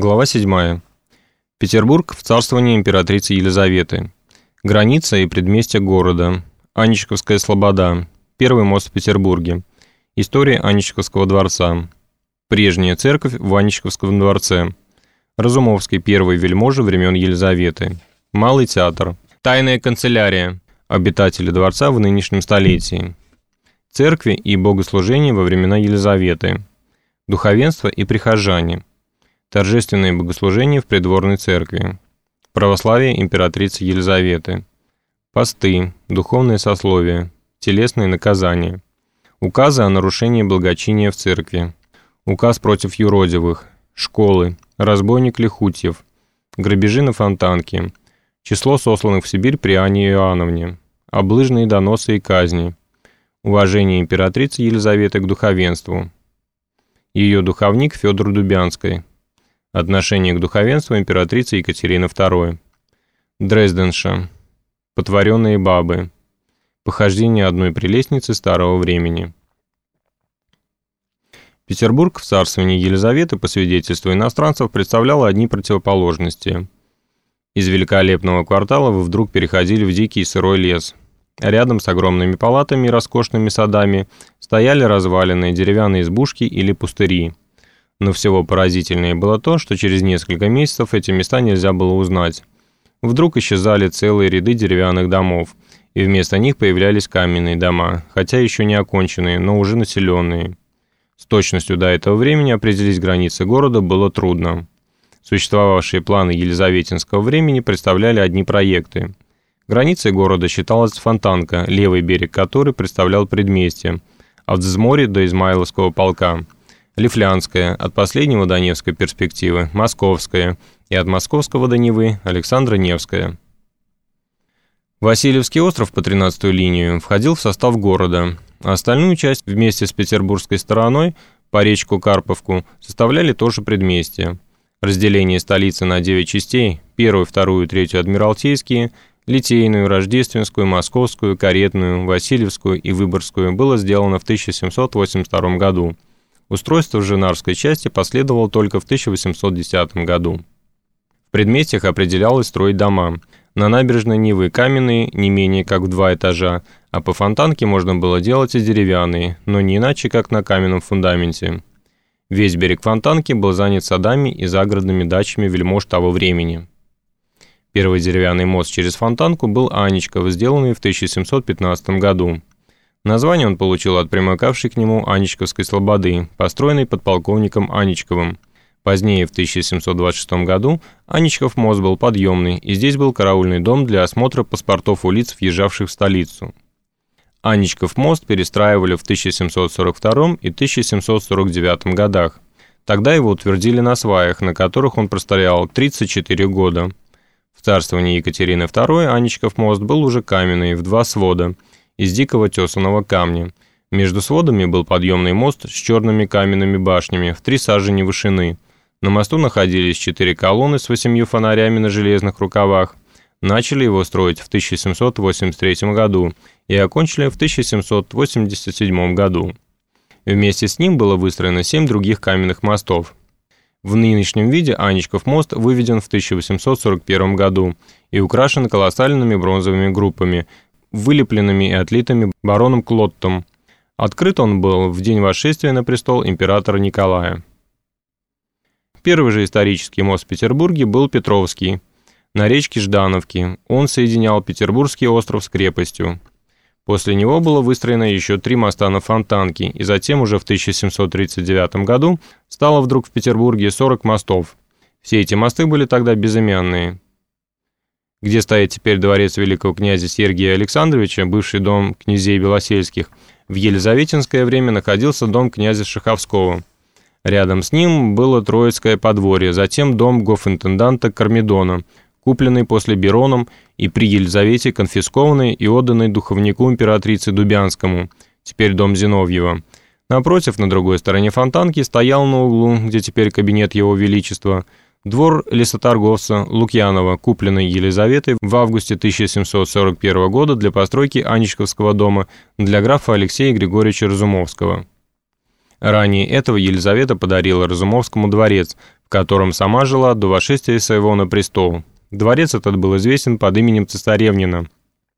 Глава 7. Петербург в царствовании императрицы Елизаветы. Граница и предместья города. Анечковская слобода. Первый мост в Петербурге. История Анечковского дворца. Прежняя церковь в Анечковском дворце. Разумовский первый вельможа времен Елизаветы. Малый театр. Тайная канцелярия. Обитатели дворца в нынешнем столетии. Церкви и богослужения во времена Елизаветы. Духовенство и прихожане. Торжественные богослужения в придворной церкви. Православие императрицы Елизаветы. Посты, духовное сословие, телесные наказания. Указы о нарушении благочиния в церкви. Указ против юродивых. Школы. Разбойник Лихутьев. Грабежи на Фонтанке. Число сосланных в Сибирь при Ане Иоанновне. Облыжные доносы и казни. Уважение императрицы Елизаветы к духовенству. Ее духовник Федор Дубянской. Отношение к духовенству императрицы Екатерины II. Дрезденша. Потворенные бабы. Похождение одной прелестницы старого времени. Петербург в царствовании Елизаветы, по свидетельству иностранцев, представлял одни противоположности – из великолепного квартала вы вдруг переходили в дикий сырой лес. Рядом с огромными палатами и роскошными садами стояли разваленные деревянные избушки или пустыри. Но всего поразительнее было то, что через несколько месяцев эти места нельзя было узнать. Вдруг исчезали целые ряды деревянных домов, и вместо них появлялись каменные дома, хотя еще не оконченные, но уже населенные. С точностью до этого времени определить границы города было трудно. Существовавшие планы Елизаветинского времени представляли одни проекты. Границей города считалась Фонтанка, левый берег которой представлял предместье, от Взморья до Измайловского полка, Лифлянская, от последнего до Невской перспективы, Московская и от Московского до Невы Александра Невская. Васильевский остров по 13-ю линию входил в состав города, а остальную часть вместе с петербургской стороной по речку Карповку составляли тоже предместье. Разделение столицы на 9 частей, первую, вторую, третью адмиралтейские, Литейную, Рождественскую, Московскую, Каретную, Васильевскую и Выборгскую было сделано в 1782 году. Устройство в Женарской части последовало только в 1810 году. В предместьях определялось строить дома. На набережной Нивы каменные, не менее как в два этажа, а по фонтанке можно было делать и деревянные, но не иначе, как на каменном фундаменте. Весь берег Фонтанки был занят садами и загородными дачами вельмож того времени. Первый деревянный мост через Фонтанку был Анечков, сделанный в 1715 году. Название он получил от примыкавшей к нему Анечковской слободы, построенной подполковником Анечковым. Позднее, в 1726 году, Анечков мост был подъемный, и здесь был караульный дом для осмотра паспортов у лиц, въезжавших в столицу. Анечков мост перестраивали в 1742 и 1749 годах. Тогда его утвердили на сваях, на которых он простоял 34 года. В царствовании Екатерины II Анечков мост был уже каменный, в два свода, из дикого тесаного камня. Между сводами был подъемный мост с черными каменными башнями в три сажени вышины. На мосту находились четыре колонны с восемью фонарями на железных рукавах. Начали его строить в 1783 году и окончили в 1787 году. Вместе с ним было выстроено семь других каменных мостов. В нынешнем виде Анечков мост выведен в 1841 году и украшен колоссальными бронзовыми группами, вылепленными и отлитыми бароном Клоттом. Открыт он был в день восшествия на престол императора Николая. Первый же исторический мост в Петербурге был Петровский, на речке Ждановки. Он соединял Петербургский остров с крепостью. После него было выстроено еще три моста на Фонтанке, и затем уже в 1739 году стало вдруг в Петербурге 40 мостов. Все эти мосты были тогда безымянные. Где стоит теперь дворец великого князя Сергия Александровича, бывший дом князей Белосельских, в Елизаветинское время находился дом князя Шаховского. Рядом с ним было Троицкое подворье, затем дом гофинтенданта Кармедона – купленный после Бероном и при Елизавете конфискованный и отданный духовнику императрицы Дубянскому, теперь дом Зиновьева. Напротив, на другой стороне фонтанки, стоял на углу, где теперь кабинет его величества, двор лесоторговца Лукьянова, купленный Елизаветой в августе 1741 года для постройки Анечковского дома для графа Алексея Григорьевича Разумовского. Ранее этого Елизавета подарила Разумовскому дворец, в котором сама жила до восшествия своего на престол. Дворец этот был известен под именем Цесаревнина –